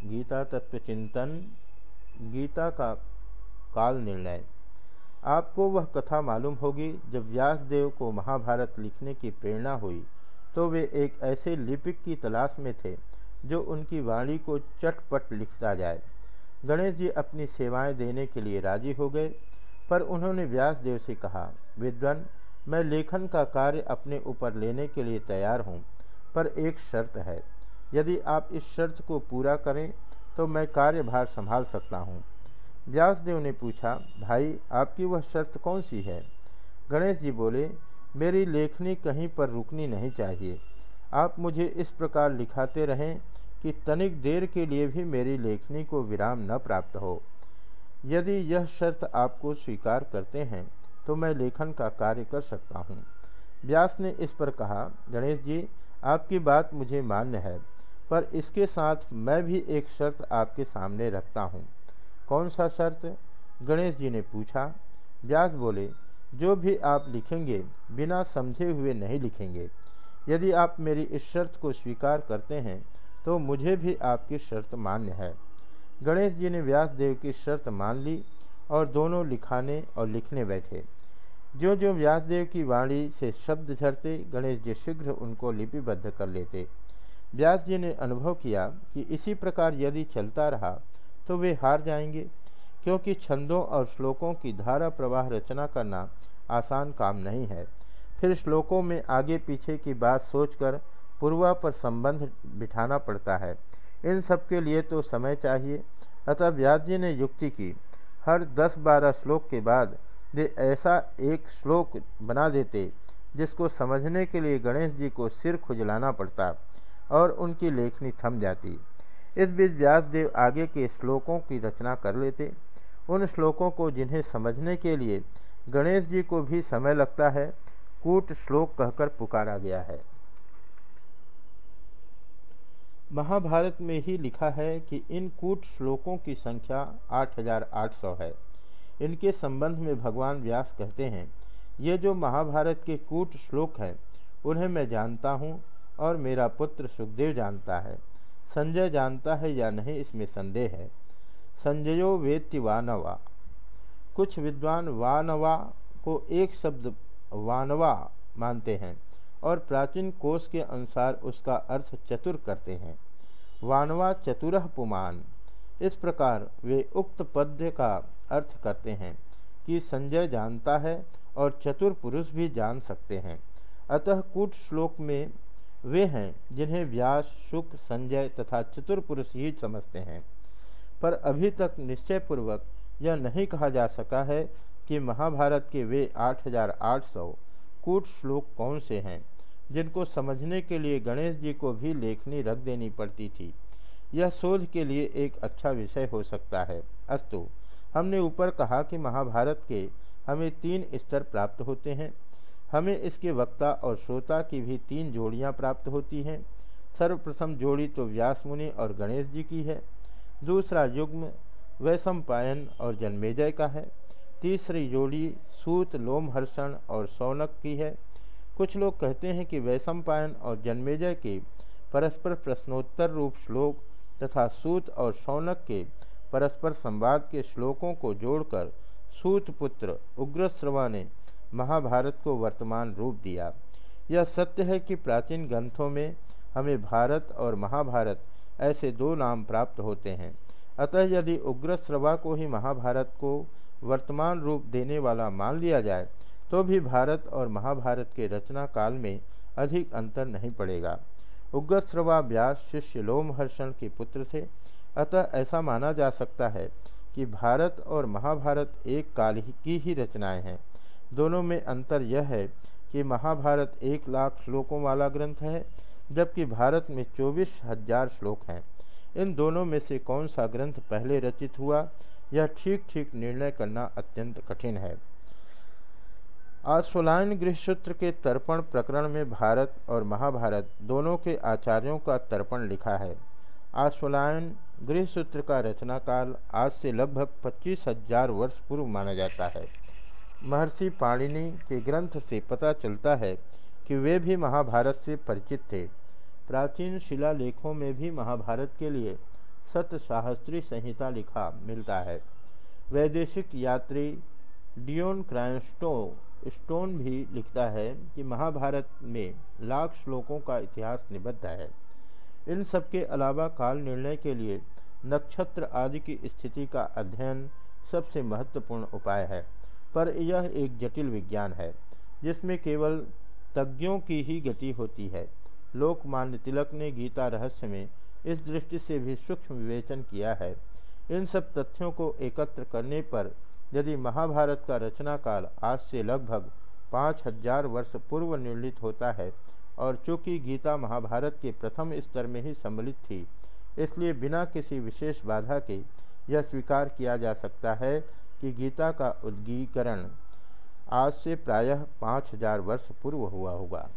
गीता तत्व चिंतन, गीता का काल निर्णय। आपको वह कथा मालूम होगी, जब व्यास देव को महाभारत लिखने की प्रेरणा हुई तो वे एक ऐसे लिपिक की तलाश में थे, जो उनकी वाणी को चटपट लिखता जाए। गणेश जी अपनी सेवाएँ देने के लिए राज़ी हो गए, पर उन्होंने व्यास देव से कहा, विद्वान, मैं लेखन का कार्य अपने ऊपर लेने के लिए तैयार हूँ, पर एक शर्त है। यदि आप इस शर्त को पूरा करें तो मैं कार्यभार संभाल सकता हूँ। व्यासदेव ने पूछा, भाई, आपकी वह शर्त कौन सी है? गणेश जी बोले, मेरी लेखनी कहीं पर रुकनी नहीं चाहिए। आप मुझे इस प्रकार लिखाते रहें कि तनिक देर के लिए भी मेरी लेखनी को विराम न प्राप्त हो। यदि यह शर्त आपको स्वीकार करते हैं तो मैं लेखन का कार्य कर सकता हूँ। व्यास ने इस पर कहा, गणेश जी, आपकी बात मुझे मान्य है। पर इसके साथ मैं भी एक शर्त आपके सामने रखता हूँ। कौन सा शर्त? गणेश जी ने पूछा। व्यास बोले, जो भी आप लिखेंगे, बिना समझे हुए नहीं लिखेंगे। यदि आप मेरी इस शर्त को स्वीकार करते हैं तो मुझे भी आपकी शर्त मान्य है। गणेश जी ने व्यास देव की शर्त मान ली और दोनों लिखाने और लिखने बैठे। जो जो व्यासदेव की वाणी से शब्द झरते, गणेश जी शीघ्र उनको लिपिबद्ध कर लेते। व्यास जी ने अनुभव किया कि इसी प्रकार यदि चलता रहा तो वे हार जाएँगे, क्योंकि छंदों और श्लोकों की धारा प्रवाह रचना करना आसान काम नहीं है। फिर श्लोकों में आगे पीछे की बात सोचकर पूर्वा पर संबंध बिठाना पड़ता है। इन सब के लिए तो समय चाहिए। अतः व्यास जी ने युक्ति की, हर दस बारह श्लोक के बाद वे ऐसा एक श्लोक बना देते, जिसको समझने के लिए गणेश जी को सिर खुजलाना पड़ता। और उनकी लेखनी थम जाती। इस बीच व्यासदेव आगे के श्लोकों की रचना कर लेते। उन श्लोकों को जिन्हें समझने के लिए गणेश जी को भी समय लगता है, कूट श्लोक कहकर पुकारा गया है। महाभारत में ही लिखा है कि इन कूट श्लोकों की संख्या 8800 है। इनके संबंध में भगवान व्यास कहते हैं, ये जो महाभारत के कूट श्लोक हैं, उन्हें मैं जानता हूँ और मेरा पुत्र सुखदेव जानता है। संजय जानता है या नहीं, इसमें संदेह है। संजयो वेत्ति वानवा। कुछ विद्वान वानवा को एक शब्द वानवा मानते हैं और प्राचीन कोष के अनुसार उसका अर्थ चतुर करते हैं। वानवा चतुरह पुमान। इस प्रकार वे उक्त पद्य का अर्थ करते हैं कि संजय जानता है और चतुर पुरुष भी जान सकते हैं। अतः कूट श्लोक में वे हैं, जिन्हें व्यास, शुक, संजय तथा चतुर पुरुष ही समझते हैं। पर अभी तक निश्चयपूर्वक यह नहीं कहा जा सका है कि महाभारत के वे 8800 कूट श्लोक कौन से हैं, जिनको समझने के लिए गणेश जी को भी लेखनी रख देनी पड़ती थी। यह शोध के लिए एक अच्छा विषय हो सकता है। अस्तु, हमने ऊपर कहा कि महाभारत के हमें तीन स्तर प्राप्त होते हैं। हमें इसके वक्ता और श्रोता की भी तीन जोड़ियाँ प्राप्त होती हैं। सर्वप्रथम जोड़ी तो व्यास मुनि और गणेश जी की है। दूसरा युग्म वैशंपायन और जन्मेजय का है। तीसरी जोड़ी सूत लोमहर्षण और सौनक की है। कुछ लोग कहते हैं कि वैशंपायन और जन्मेजय के परस्पर प्रश्नोत्तर रूप श्लोक तथा सूत और सौनक के परस्पर संवाद के श्लोकों को जोड़कर सूत पुत्र उग्रश्रवा ने महाभारत को वर्तमान रूप दिया। यह सत्य है कि प्राचीन ग्रंथों में हमें भारत और महाभारत ऐसे दो नाम प्राप्त होते हैं। अतः यदि उग्रश्रवा को ही महाभारत को वर्तमान रूप देने वाला मान लिया जाए तो भी भारत और महाभारत के रचना काल में अधिक अंतर नहीं पड़ेगा। उग्रश्रवा व्यास शिष्य लोमहर्षण के पुत्र थे। अतः ऐसा माना जा सकता है कि भारत और महाभारत एक काल की ही रचनाएँ हैं। दोनों में अंतर यह है कि महाभारत एक लाख श्लोकों वाला ग्रंथ है, जबकि भारत में चौबीस हज़ार श्लोक हैं। इन दोनों में से कौन सा ग्रंथ पहले रचित हुआ, यह ठीक ठीक निर्णय करना अत्यंत कठिन है। आश्वलायन गृहसूत्र के तर्पण प्रकरण में भारत और महाभारत दोनों के आचार्यों का तर्पण लिखा है। आश्वलायन गृहसूत्र का रचना काल आज से लगभग पच्चीस हज़ार वर्ष पूर्व माना जाता है। महर्षि पाणिनि के ग्रंथ से पता चलता है कि वे भी महाभारत से परिचित थे। प्राचीन शिलालेखों में भी महाभारत के लिए सतशास्त्री संहिता लिखा मिलता है। वैदेशिक यात्री डियोन क्राइस्टो स्टोन भी लिखता है कि महाभारत में लाख श्लोकों का इतिहास निबद्ध है। इन सब के अलावा काल निर्णय के लिए नक्षत्र आदि की स्थिति का अध्ययन सबसे महत्वपूर्ण उपाय है। पर यह एक जटिल विज्ञान है, जिसमें केवल तज्ञों की ही गति होती है। लोकमान्य तिलक ने गीता रहस्य में इस दृष्टि से भी सूक्ष्म विवेचन किया है। इन सब तथ्यों को एकत्र करने पर यदि महाभारत का रचना काल आज से लगभग पाँच हज़ार वर्ष पूर्व निर्णित होता है और चूँकि गीता महाभारत के प्रथम स्तर में ही सम्मिलित थी, इसलिए बिना किसी विशेष बाधा के यह स्वीकार किया जा सकता है कि गीता का उद्गीकरण आज से प्रायः पाँच हज़ार वर्ष पूर्व हुआ होगा।